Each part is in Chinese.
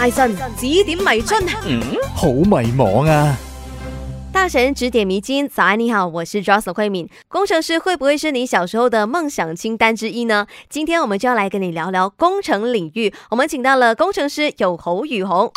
大神指点迷津，嗯，好迷茫啊！大神指点迷津，早安你好，我是 Jocelyn 慧敏。工程师会不会是你小时候的梦想清单之一呢？今天我们就要来跟你聊聊工程领域，我们请到了工程师有侯宇红。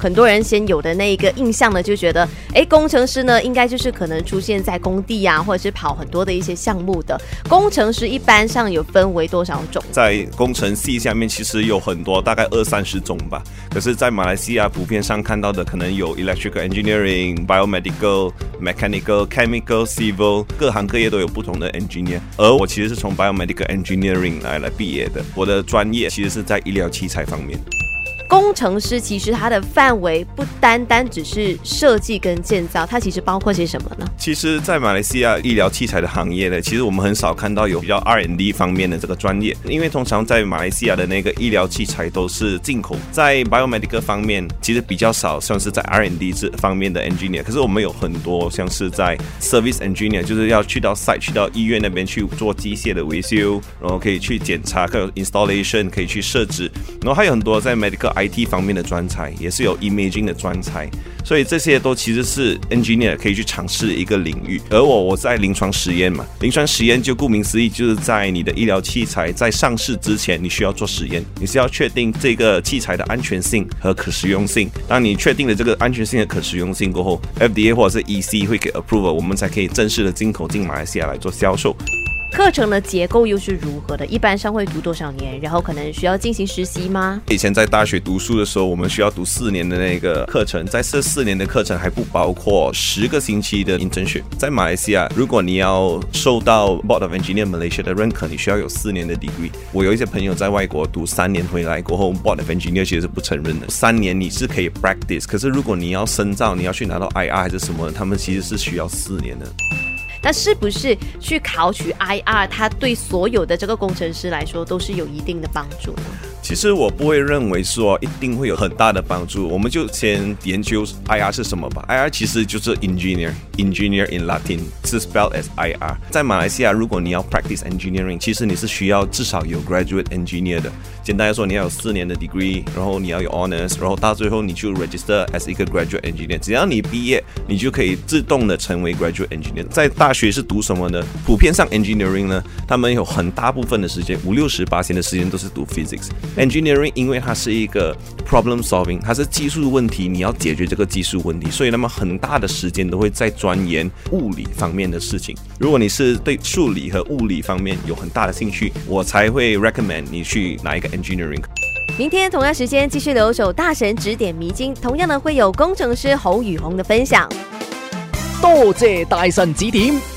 很多人先有的那一个印象呢，就觉得，哎，工程师呢，应该就是可能出现在工地啊，或者是跑很多的一些项目的工程师。一般上有分为多少种？在工程系下面，其实有很多，大概二三十种吧。可是，在马来西亚普遍上看到的，可能有 electrical engineering、biomedical、mechanical、chemical、civil，各行各业都有不同的 engineer。而我其实是从 biomedical engineering 来来毕业的，我的专业其实是在医疗器材方面。工程师其实它的范围不单单只是设计跟建造，它其实包括些什么呢？其实，在马来西亚医疗器材的行业呢，其实我们很少看到有比较 R&D 方面的这个专业，因为通常在马来西亚的那个医疗器材都是进口。在 biomedical 方面，其实比较少，像是在 R&D 这方面的 engineer。可是我们有很多像是在 service engineer，就是要去到 site 去到医院那边去做机械的维修，然后可以去检查，可有 installation 可以去设置，然后还有很多在 medical。IT 方面的专才，也是有 imaging 的专才，所以这些都其实是 engineer 可以去尝试的一个领域。而我我在临床实验嘛，临床实验就顾名思义，就是在你的医疗器材在上市之前，你需要做实验，你是要确定这个器材的安全性和可实用性。当你确定了这个安全性和可实用性过后，FDA 或者是 EC 会给 approval，我们才可以正式的进口进马来西亚来做销售。课程的结构又是如何的？一般上会读多少年？然后可能需要进行实习吗？以前在大学读书的时候，我们需要读四年的那个课程，在这四年的课程还不包括十个星期的 internship。在马来西亚，如果你要受到 Board of Engineer Malaysia 的认可，你需要有四年的 degree。我有一些朋友在外国读三年回来过后，Board of Engineer 其实是不承认的。三年你是可以 practice，可是如果你要深造，你要去拿到 IR 还是什么，他们其实是需要四年的。那是不是去考取 IR，它对所有的这个工程师来说都是有一定的帮助？其实我不会认为说一定会有很大的帮助，我们就先研究 IR 是什么吧。IR 其实就是 engineer，engineer in Latin 是 spelled as IR。在马来西亚，如果你要 practice engineering，其实你是需要至少有 graduate engineer 的。简单来说，你要有四年的 degree，然后你要有 honors，然后到最后你就 register as 一个 graduate engineer。只要你毕业，你就可以自动的成为 graduate engineer。在大学是读什么呢？普遍上 engineering 呢，他们有很大部分的时间，五六十八天的时间都是读 physics。Engineering 因为它是一个 problem solving，它是技术问题，你要解决这个技术问题，所以那么很大的时间都会在钻研物理方面的事情。如果你是对数理和物理方面有很大的兴趣，我才会 recommend 你去拿一个 engineering。明天同样时间继续留守大神指点迷津，同样呢会有工程师侯宇红的分享。多谢大神指点。